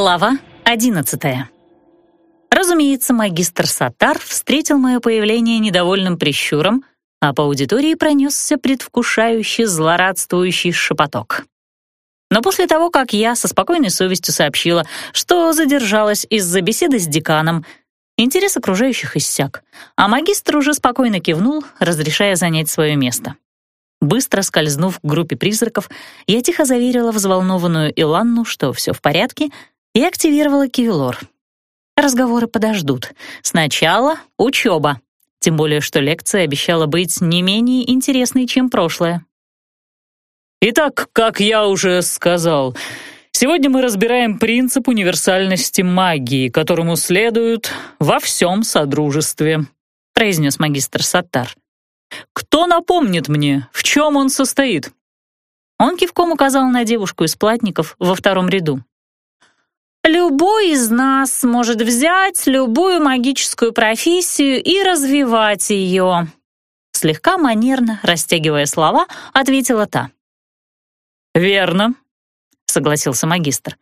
Глава одиннадцатая. Разумеется, магистр Сатар встретил мое появление недовольным прищуром, а по аудитории пронесся предвкушающий злорадствующий шепоток. Но после того, как я со спокойной совестью сообщила, что задержалась из-за беседы с деканом, интерес окружающих иссяк, а магистр уже спокойно кивнул, разрешая занять свое место. Быстро скользнув к группе призраков, я тихо заверила взволнованную Иланну, что все в порядке, и активировала кивилор. Разговоры подождут. Сначала учеба. Тем более, что лекция обещала быть не менее интересной, чем прошлое. Итак, как я уже сказал, сегодня мы разбираем принцип универсальности магии, которому следуют во всем содружестве, произнес магистр Саттар. Кто напомнит мне, в чем он состоит?» Он кивком указал на девушку из платников во втором ряду. «Любой из нас может взять любую магическую профессию и развивать ее», слегка манерно, растягивая слова, ответила та. «Верно», — согласился магистр.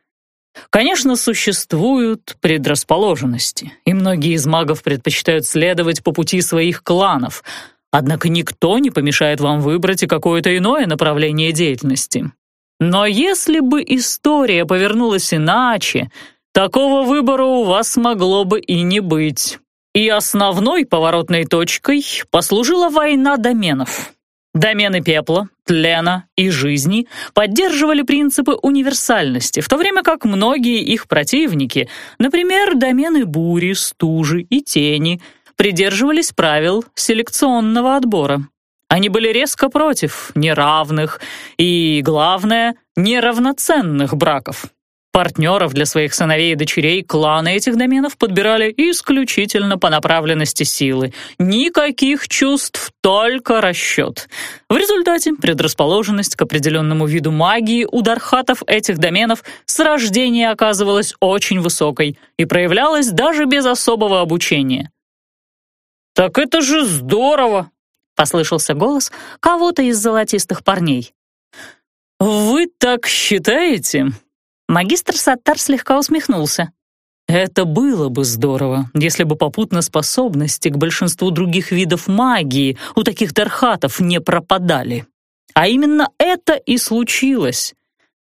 «Конечно, существуют предрасположенности, и многие из магов предпочитают следовать по пути своих кланов — Однако никто не помешает вам выбрать и какое-то иное направление деятельности. Но если бы история повернулась иначе, такого выбора у вас могло бы и не быть. И основной поворотной точкой послужила война доменов. Домены пепла, тлена и жизни поддерживали принципы универсальности, в то время как многие их противники, например, домены бури, стужи и тени — придерживались правил селекционного отбора. Они были резко против неравных и, главное, неравноценных браков. Партнеров для своих сыновей и дочерей кланы этих доменов подбирали исключительно по направленности силы. Никаких чувств, только расчет. В результате предрасположенность к определенному виду магии у дархатов этих доменов с рождения оказывалась очень высокой и проявлялась даже без особого обучения. «Так это же здорово!» — послышался голос кого-то из золотистых парней. «Вы так считаете?» Магистр Саттар слегка усмехнулся. Это было бы здорово, если бы попутно способности к большинству других видов магии у таких дархатов не пропадали. А именно это и случилось.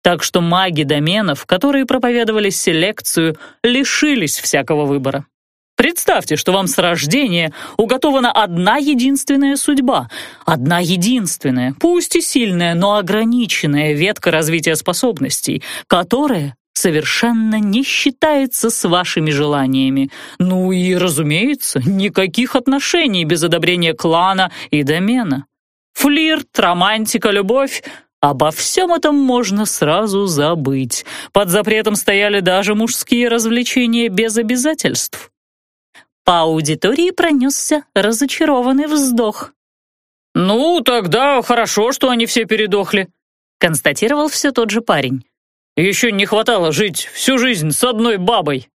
Так что маги доменов, которые проповедовали селекцию, лишились всякого выбора. Представьте, что вам с рождения уготована одна единственная судьба, одна единственная, пусть и сильная, но ограниченная ветка развития способностей, которая совершенно не считается с вашими желаниями. Ну и, разумеется, никаких отношений без одобрения клана и домена. Флирт, романтика, любовь Обо всем этом можно сразу забыть. Под запретом стояли даже мужские развлечения без обязательств. По аудитории пронесся разочарованный вздох. «Ну, тогда хорошо, что они все передохли», — констатировал все тот же парень. «Еще не хватало жить всю жизнь с одной бабой».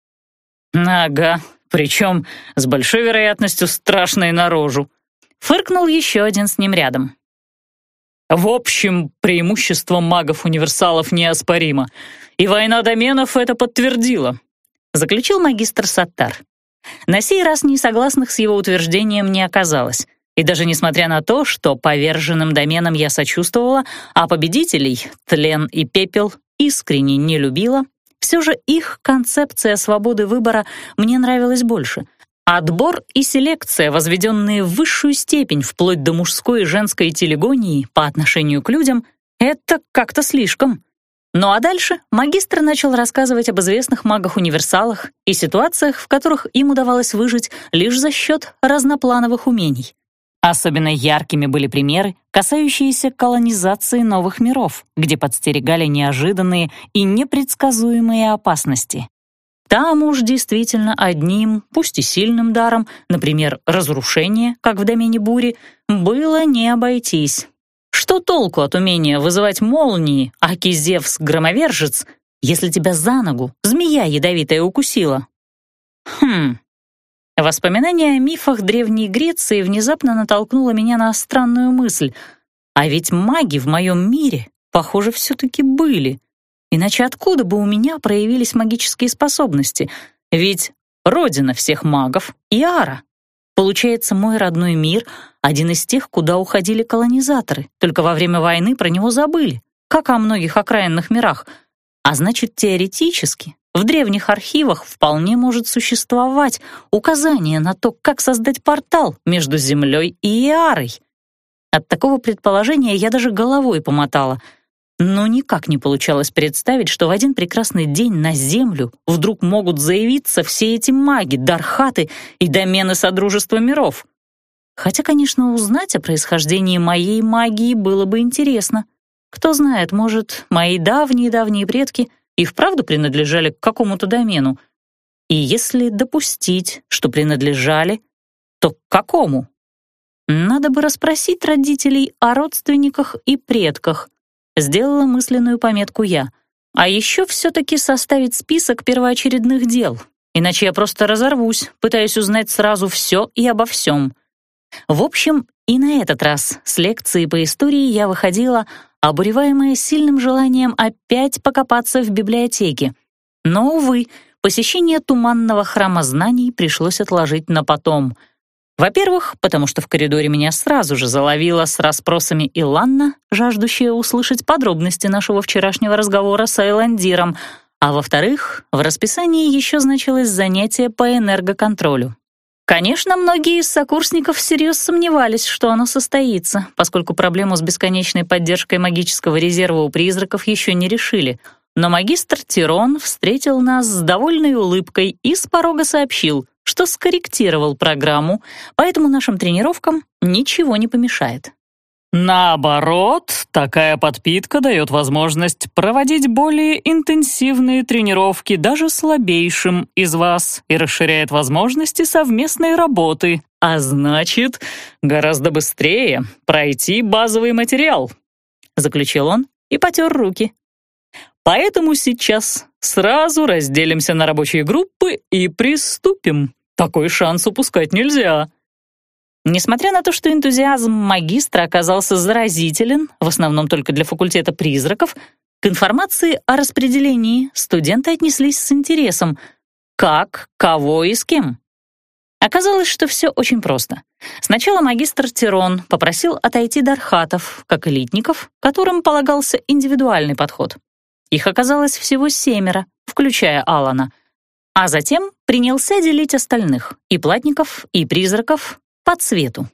«Ага, причем с большой вероятностью страшной наружу», — фыркнул еще один с ним рядом. В общем, преимущество магов-универсалов неоспоримо, и война доменов это подтвердила, заключил магистр Саттар. На сей раз несогласных с его утверждением не оказалось. И даже несмотря на то, что поверженным доменам я сочувствовала, а победителей, тлен и пепел, искренне не любила, все же их концепция свободы выбора мне нравилась больше. Отбор и селекция, возведенные в высшую степень вплоть до мужской и женской телегонии по отношению к людям, это как-то слишком. Ну а дальше магистр начал рассказывать об известных магах-универсалах и ситуациях, в которых им удавалось выжить лишь за счет разноплановых умений. Особенно яркими были примеры, касающиеся колонизации новых миров, где подстерегали неожиданные и непредсказуемые опасности. Там уж действительно одним, пусть и сильным даром, например, разрушение, как в домене бури, было не обойтись. Что толку от умения вызывать молнии, аки Зевс-громовержец, если тебя за ногу змея ядовитая укусила? Хм. Воспоминание о мифах Древней Греции внезапно натолкнуло меня на странную мысль. А ведь маги в моем мире, похоже, все-таки были. Иначе откуда бы у меня проявились магические способности? Ведь родина всех магов — Иара. Получается, мой родной мир — один из тех, куда уходили колонизаторы, только во время войны про него забыли, как о многих окраинных мирах. А значит, теоретически в древних архивах вполне может существовать указание на то, как создать портал между Землей и Иарой. От такого предположения я даже головой помотала — но никак не получалось представить, что в один прекрасный день на Землю вдруг могут заявиться все эти маги, дархаты и домены Содружества миров. Хотя, конечно, узнать о происхождении моей магии было бы интересно. Кто знает, может, мои давние-давние предки и вправду принадлежали к какому-то домену. И если допустить, что принадлежали, то к какому? Надо бы расспросить родителей о родственниках и предках — Сделала мысленную пометку я. А еще все-таки составить список первоочередных дел, иначе я просто разорвусь, пытаясь узнать сразу все и обо всем. В общем, и на этот раз с лекции по истории я выходила, обуреваемая сильным желанием опять покопаться в библиотеке. Но, увы, посещение туманного храма знаний пришлось отложить на потом — во-первых, потому что в коридоре меня сразу же заловила с расспросами Иланна, жаждущая услышать подробности нашего вчерашнего разговора с Айландиром, а во-вторых, в расписании еще значилось занятие по энергоконтролю. Конечно, многие из сокурсников всерьез сомневались, что оно состоится, поскольку проблему с бесконечной поддержкой магического резерва у призраков еще не решили. Но магистр Тирон встретил нас с довольной улыбкой и с порога сообщил, что скорректировал программу, поэтому нашим тренировкам ничего не помешает. Наоборот, такая подпитка дает возможность проводить более интенсивные тренировки даже слабейшим из вас и расширяет возможности совместной работы, а значит, гораздо быстрее пройти базовый материал, заключил он и потер руки. Поэтому сейчас сразу разделимся на рабочие группы и приступим. Такой шанс упускать нельзя. Несмотря на то, что энтузиазм магистра оказался заразителен, в основном только для факультета призраков, к информации о распределении студенты отнеслись с интересом. Как, кого и с кем. Оказалось, что все очень просто. Сначала магистр Тирон попросил отойти Дархатов, как элитников, которым полагался индивидуальный подход. Их оказалось всего семеро, включая Алана, а затем принялся делить остальных, и платников, и призраков, по цвету.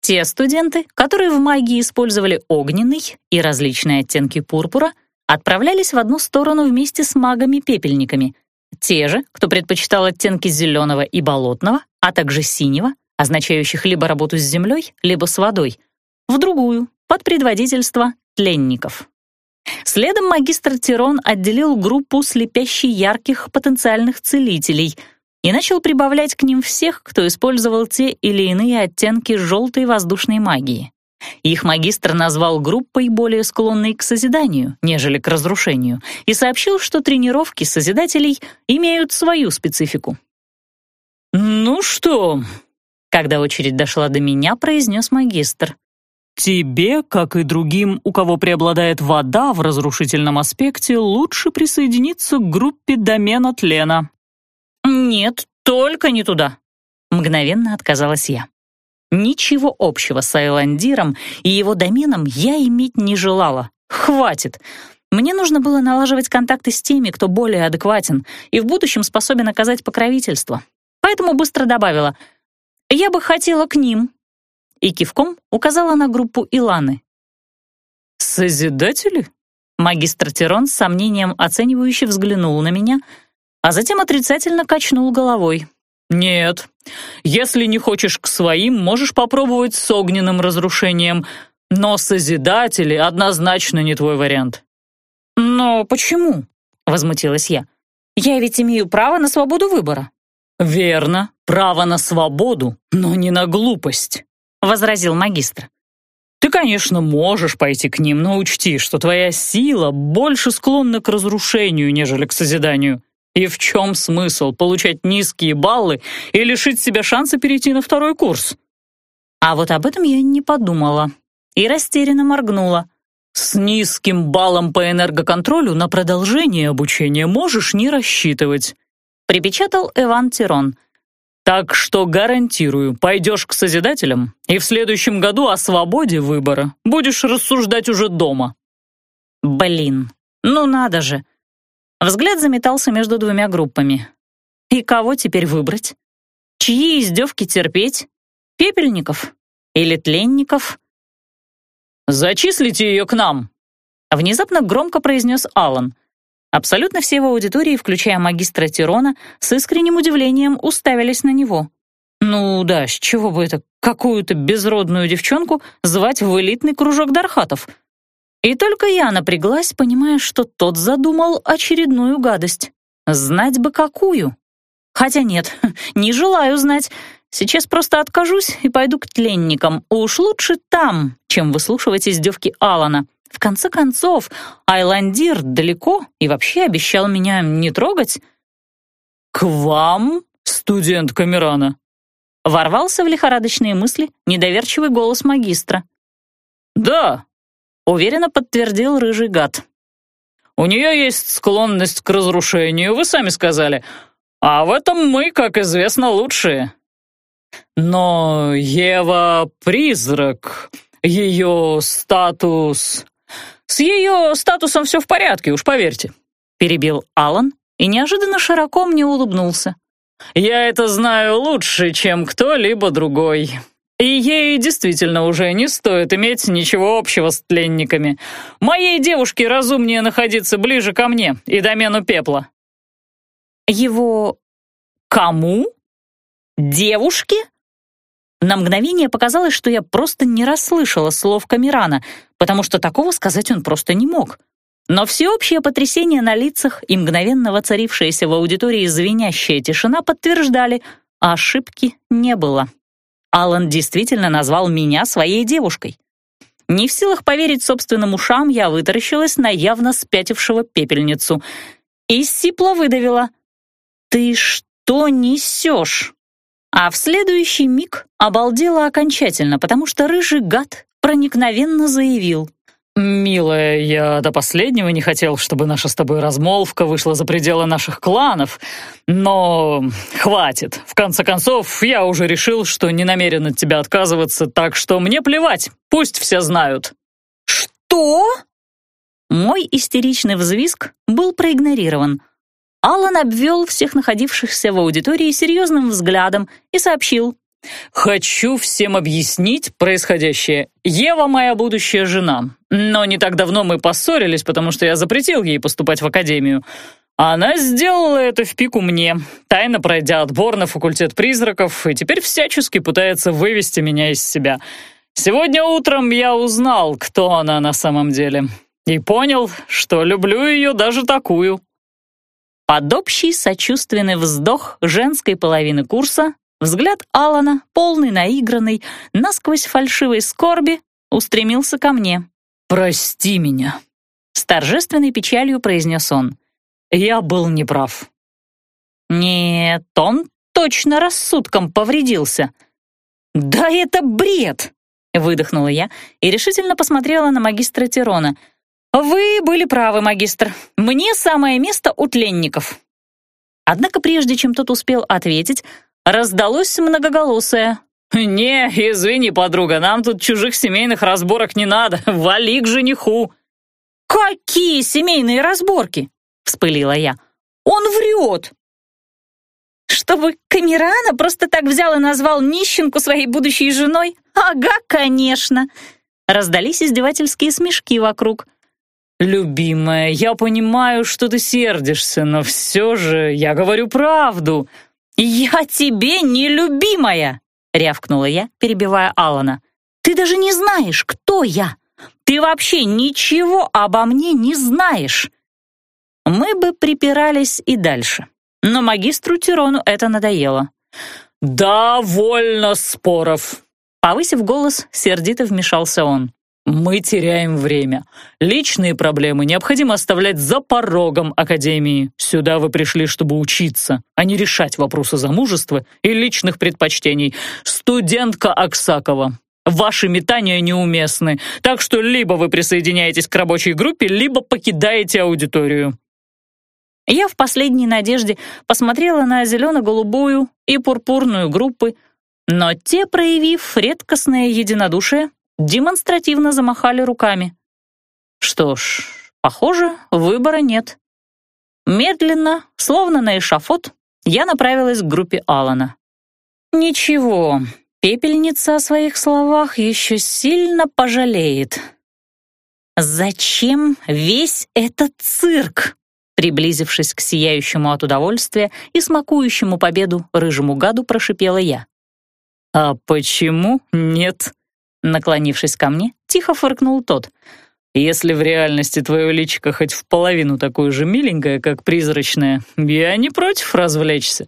Те студенты, которые в магии использовали огненный и различные оттенки пурпура, отправлялись в одну сторону вместе с магами-пепельниками. Те же, кто предпочитал оттенки зеленого и болотного, а также синего, означающих либо работу с землей, либо с водой, в другую, под предводительство тленников. Следом магистр Тирон отделил группу слепящей ярких потенциальных целителей и начал прибавлять к ним всех, кто использовал те или иные оттенки желтой воздушной магии. Их магистр назвал группой более склонной к созиданию, нежели к разрушению, и сообщил, что тренировки созидателей имеют свою специфику. «Ну что?» Когда очередь дошла до меня, произнес магистр. Тебе, как и другим, у кого преобладает вода в разрушительном аспекте, лучше присоединиться к группе домена тлена». «Нет, только не туда», — мгновенно отказалась я. Ничего общего с Айландиром и его доменом я иметь не желала. Хватит. Мне нужно было налаживать контакты с теми, кто более адекватен и в будущем способен оказать покровительство. Поэтому быстро добавила, «Я бы хотела к ним, и кивком указала на группу Иланы. «Созидатели?» Магистр Тирон с сомнением оценивающе взглянул на меня, а затем отрицательно качнул головой. «Нет, если не хочешь к своим, можешь попробовать с огненным разрушением, но Созидатели однозначно не твой вариант». «Но почему?» — возмутилась я. «Я ведь имею право на свободу выбора». «Верно, право на свободу, но не на глупость». — возразил магистр. «Ты, конечно, можешь пойти к ним, но учти, что твоя сила больше склонна к разрушению, нежели к созиданию. И в чем смысл получать низкие баллы и лишить себя шанса перейти на второй курс?» А вот об этом я не подумала и растерянно моргнула. С низким баллом по энергоконтролю на продолжение обучения можешь не рассчитывать», припечатал Иван Тирон. «Так что гарантирую, пойдешь к Созидателям, и в следующем году о свободе выбора будешь рассуждать уже дома». Блин, ну надо же. Взгляд заметался между двумя группами. И кого теперь выбрать? Чьи издевки терпеть? Пепельников или тленников? «Зачислите ее к нам!» Внезапно громко произнес Алан. Абсолютно все в аудитории, включая магистра Тирона, с искренним удивлением уставились на него. Ну да, с чего бы это какую-то безродную девчонку звать в элитный кружок Дархатов? И только я напряглась, понимая, что тот задумал очередную гадость. Знать бы какую. Хотя нет, не желаю знать. Сейчас просто откажусь и пойду к тленникам. Уж лучше там, чем выслушивать издевки Алана. В конце концов, Айландир далеко и вообще обещал меня не трогать. «К вам, студент Камерана?» Ворвался в лихорадочные мысли недоверчивый голос магистра. «Да», — уверенно подтвердил рыжий гад. «У нее есть склонность к разрушению, вы сами сказали, а в этом мы, как известно, лучшие. Но Ева — призрак, ее статус... С ее статусом все в порядке, уж поверьте», — перебил Алан и неожиданно широко мне улыбнулся. «Я это знаю лучше, чем кто-либо другой. И ей действительно уже не стоит иметь ничего общего с тленниками. Моей девушке разумнее находиться ближе ко мне и домену пепла». «Его... кому? Девушке?» На мгновение показалось, что я просто не расслышала слов Камерана, потому что такого сказать он просто не мог. Но всеобщее потрясение на лицах и мгновенно воцарившаяся в аудитории звенящая тишина подтверждали, а ошибки не было. Алан действительно назвал меня своей девушкой. Не в силах поверить собственным ушам, я вытаращилась на явно спятившего пепельницу и сипло выдавила. «Ты что несешь?» А в следующий миг обалдела окончательно, потому что рыжий гад проникновенно заявил. «Милая, я до последнего не хотел, чтобы наша с тобой размолвка вышла за пределы наших кланов, но хватит. В конце концов, я уже решил, что не намерен от тебя отказываться, так что мне плевать, пусть все знают». «Что?» Мой истеричный взвизг был проигнорирован, Аллан обвел всех находившихся в аудитории серьезным взглядом и сообщил. «Хочу всем объяснить происходящее. Ева моя будущая жена, но не так давно мы поссорились, потому что я запретил ей поступать в академию. Она сделала это в пику мне, тайно пройдя отбор на факультет призраков, и теперь всячески пытается вывести меня из себя. Сегодня утром я узнал, кто она на самом деле, и понял, что люблю ее даже такую». Под общий сочувственный вздох женской половины курса взгляд Алана, полный наигранный, насквозь фальшивой скорби, устремился ко мне. «Прости меня», — с торжественной печалью произнес он. «Я был неправ». «Нет, он точно рассудком повредился». «Да это бред!» — выдохнула я и решительно посмотрела на магистра Тирона — «Вы были правы, магистр. Мне самое место у тленников». Однако прежде чем тот успел ответить, раздалось многоголосое. «Не, извини, подруга, нам тут чужих семейных разборок не надо. Вали к жениху». «Какие семейные разборки?» — вспылила я. «Он врет!» «Чтобы Камерана просто так взял и назвал нищенку своей будущей женой? Ага, конечно!» Раздались издевательские смешки вокруг. «Любимая, я понимаю, что ты сердишься, но все же я говорю правду». «Я тебе не любимая!» — рявкнула я, перебивая Алана. «Ты даже не знаешь, кто я! Ты вообще ничего обо мне не знаешь!» Мы бы припирались и дальше, но магистру Тирону это надоело. «Довольно споров!» Повысив голос, сердито вмешался он. «Мы теряем время. Личные проблемы необходимо оставлять за порогом Академии. Сюда вы пришли, чтобы учиться, а не решать вопросы замужества и личных предпочтений. Студентка Аксакова, Ваши метания неуместны, так что либо вы присоединяетесь к рабочей группе, либо покидаете аудиторию». Я в последней надежде посмотрела на зелено-голубую и пурпурную группы, но те, проявив редкостное единодушие, демонстративно замахали руками. Что ж, похоже, выбора нет. Медленно, словно на эшафот, я направилась к группе Алана. Ничего, пепельница о своих словах еще сильно пожалеет. «Зачем весь этот цирк?» Приблизившись к сияющему от удовольствия и смакующему победу рыжему гаду, прошипела я. «А почему нет?» Наклонившись ко мне, тихо фыркнул тот. «Если в реальности твое личико хоть в половину такое же миленькое, как призрачное, я не против развлечься.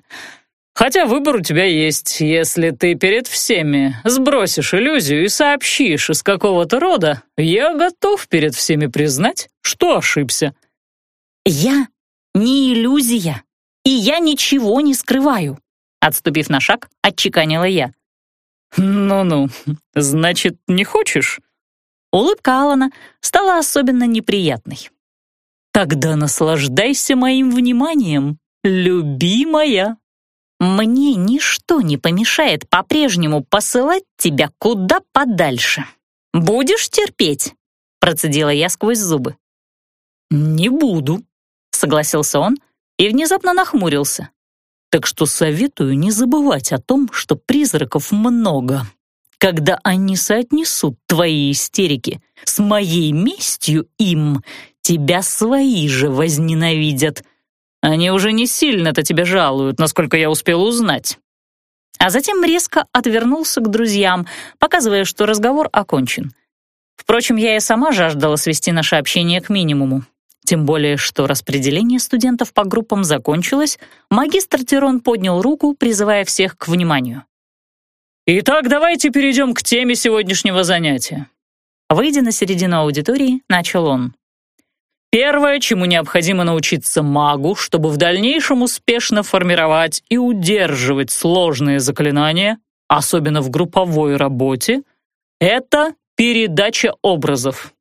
Хотя выбор у тебя есть. Если ты перед всеми сбросишь иллюзию и сообщишь, из какого-то рода, я готов перед всеми признать, что ошибся». «Я не иллюзия, и я ничего не скрываю», отступив на шаг, отчеканила я. «Ну-ну, значит, не хочешь?» Улыбка Алана стала особенно неприятной. «Тогда наслаждайся моим вниманием, любимая!» «Мне ничто не помешает по-прежнему посылать тебя куда подальше. Будешь терпеть?» Процедила я сквозь зубы. «Не буду», — согласился он и внезапно нахмурился. Так что советую не забывать о том, что призраков много. Когда они соотнесут твои истерики с моей местью им, тебя свои же возненавидят. Они уже не сильно-то тебя жалуют, насколько я успел узнать. А затем резко отвернулся к друзьям, показывая, что разговор окончен. Впрочем, я и сама жаждала свести наше общение к минимуму. Тем более, что распределение студентов по группам закончилось, магистр Тирон поднял руку, призывая всех к вниманию. «Итак, давайте перейдем к теме сегодняшнего занятия». Выйдя на середину аудитории, начал он. Первое, чему необходимо научиться магу, чтобы в дальнейшем успешно формировать и удерживать сложные заклинания, особенно в групповой работе, это передача образов.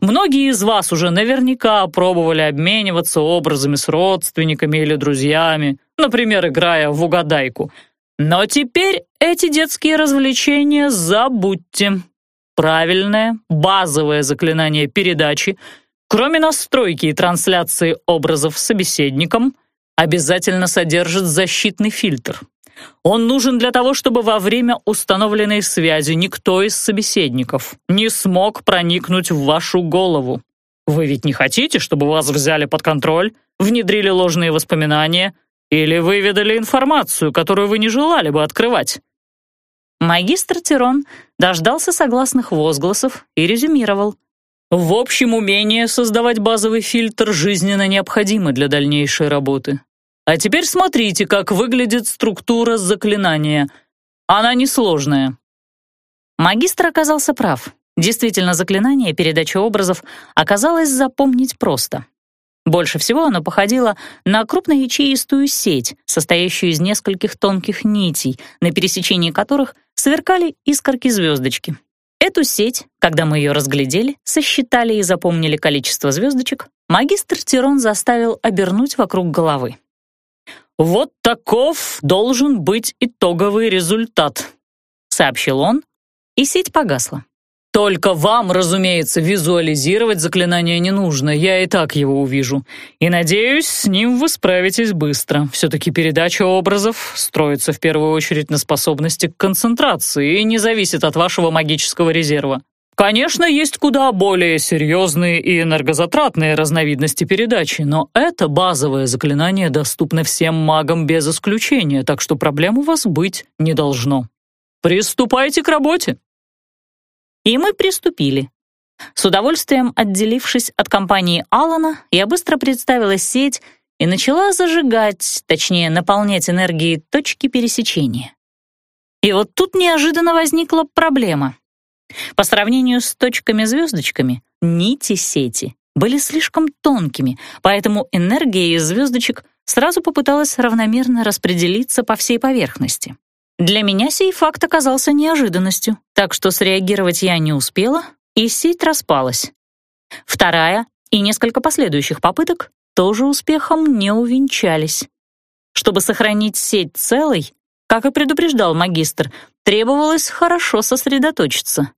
Многие из вас уже наверняка пробовали обмениваться образами с родственниками или друзьями, например, играя в угадайку. Но теперь эти детские развлечения забудьте. Правильное, базовое заклинание передачи, кроме настройки и трансляции образов собеседником, обязательно содержит защитный фильтр — он нужен для того, чтобы во время установленной связи никто из собеседников не смог проникнуть в вашу голову. Вы ведь не хотите, чтобы вас взяли под контроль, внедрили ложные воспоминания или выведали информацию, которую вы не желали бы открывать? Магистр Тирон дождался согласных возгласов и резюмировал. В общем, умение создавать базовый фильтр жизненно необходимо для дальнейшей работы. А теперь смотрите, как выглядит структура заклинания. Она несложная». Магистр оказался прав. Действительно, заклинание передачи образов оказалось запомнить просто. Больше всего оно походило на крупноячеистую сеть, состоящую из нескольких тонких нитей, на пересечении которых сверкали искорки-звездочки. Эту сеть, когда мы ее разглядели, сосчитали и запомнили количество звездочек, магистр Тирон заставил обернуть вокруг головы. «Вот таков должен быть итоговый результат», — сообщил он, и сеть погасла. «Только вам, разумеется, визуализировать заклинание не нужно, я и так его увижу. И, надеюсь, с ним вы справитесь быстро. Все-таки передача образов строится в первую очередь на способности к концентрации и не зависит от вашего магического резерва. Конечно, есть куда более серьезные и энергозатратные разновидности передачи, но это базовое заклинание доступно всем магам без исключения, так что проблем у вас быть не должно. Приступайте к работе. И мы приступили. С удовольствием отделившись от компании Алана, я быстро представила сеть и начала зажигать, точнее, наполнять энергией точки пересечения. И вот тут неожиданно возникла проблема — по сравнению с точками-звездочками, нити сети были слишком тонкими, поэтому энергия из звездочек сразу попыталась равномерно распределиться по всей поверхности. Для меня сей факт оказался неожиданностью, так что среагировать я не успела, и сеть распалась. Вторая и несколько последующих попыток тоже успехом не увенчались. Чтобы сохранить сеть целой, как и предупреждал магистр, требовалось хорошо сосредоточиться.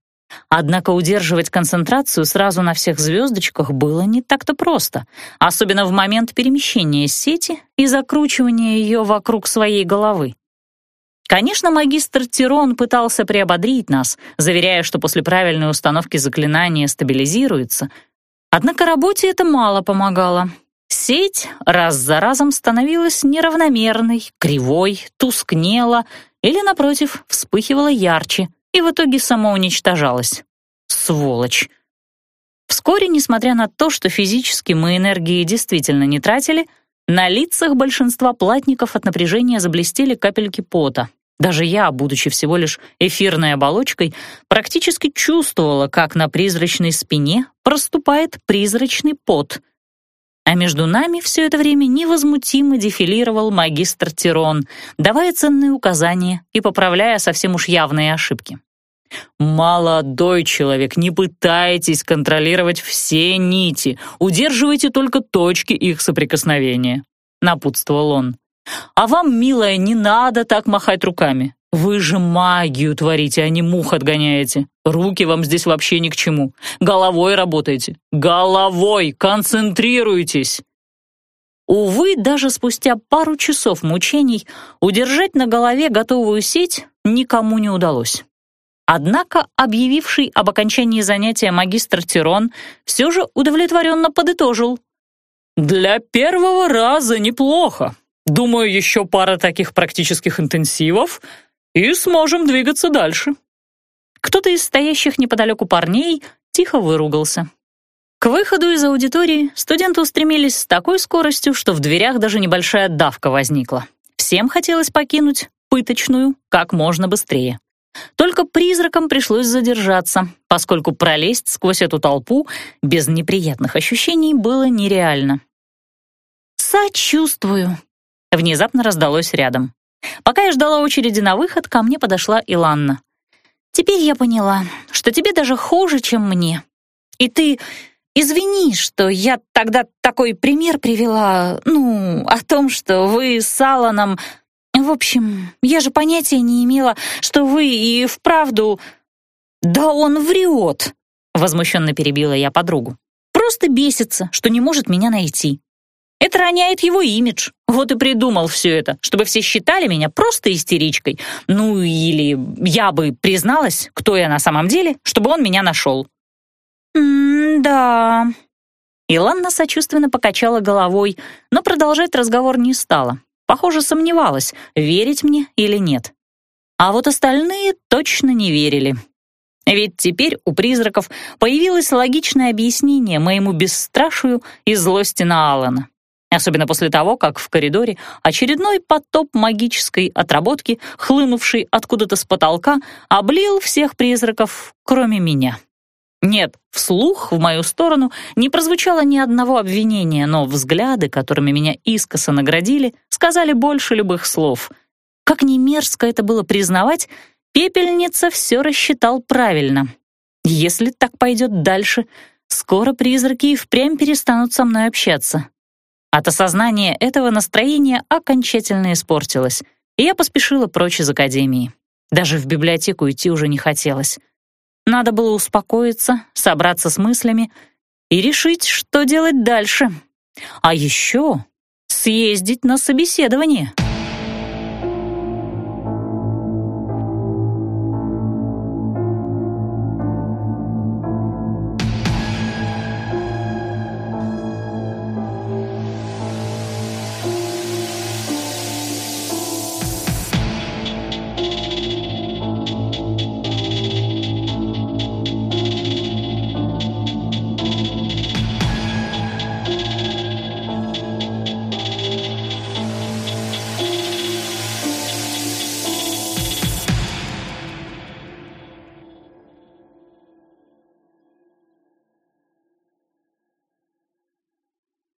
Однако удерживать концентрацию сразу на всех звездочках было не так-то просто, особенно в момент перемещения сети и закручивания ее вокруг своей головы. Конечно, магистр Тирон пытался приободрить нас, заверяя, что после правильной установки заклинания стабилизируется. Однако работе это мало помогало. Сеть раз за разом становилась неравномерной, кривой, тускнела или, напротив, вспыхивала ярче и в итоге самоуничтожалась. Сволочь! Вскоре, несмотря на то, что физически мы энергии действительно не тратили, на лицах большинства платников от напряжения заблестели капельки пота. Даже я, будучи всего лишь эфирной оболочкой, практически чувствовала, как на призрачной спине проступает призрачный пот — а между нами все это время невозмутимо дефилировал магистр Тирон, давая ценные указания и поправляя совсем уж явные ошибки. «Молодой человек, не пытайтесь контролировать все нити, удерживайте только точки их соприкосновения», — напутствовал он. «А вам, милая, не надо так махать руками. Вы же магию творите, а не мух отгоняете. Руки вам здесь вообще ни к чему. Головой работайте. Головой! Концентрируйтесь!» Увы, даже спустя пару часов мучений удержать на голове готовую сеть никому не удалось. Однако объявивший об окончании занятия магистр Тирон все же удовлетворенно подытожил. «Для первого раза неплохо. Думаю, еще пара таких практических интенсивов — и сможем двигаться дальше». Кто-то из стоящих неподалеку парней тихо выругался. К выходу из аудитории студенты устремились с такой скоростью, что в дверях даже небольшая давка возникла. Всем хотелось покинуть пыточную как можно быстрее. Только призракам пришлось задержаться, поскольку пролезть сквозь эту толпу без неприятных ощущений было нереально. «Сочувствую», — внезапно раздалось рядом. Пока я ждала очереди на выход, ко мне подошла Иланна. «Теперь я поняла, что тебе даже хуже, чем мне. И ты извини, что я тогда такой пример привела, ну, о том, что вы с Алланом... В общем, я же понятия не имела, что вы и вправду... Да он врет!» Возмущенно перебила я подругу. «Просто бесится, что не может меня найти. Это роняет его имидж. Вот и придумал все это, чтобы все считали меня просто истеричкой. Ну или я бы призналась, кто я на самом деле, чтобы он меня нашел. «М-да...» Иланна сочувственно покачала головой, но продолжать разговор не стала. Похоже, сомневалась, верить мне или нет. А вот остальные точно не верили. Ведь теперь у призраков появилось логичное объяснение моему бесстрашию и злости на Алана. Особенно после того, как в коридоре очередной потоп магической отработки, хлынувший откуда-то с потолка, облил всех призраков, кроме меня. Нет, вслух в мою сторону не прозвучало ни одного обвинения, но взгляды, которыми меня искоса наградили, сказали больше любых слов. Как ни мерзко это было признавать, пепельница все рассчитал правильно. Если так пойдет дальше, скоро призраки и впрямь перестанут со мной общаться. От осознания этого настроение окончательно испортилось, и я поспешила прочь из академии. Даже в библиотеку идти уже не хотелось. Надо было успокоиться, собраться с мыслями и решить, что делать дальше. А еще съездить на собеседование.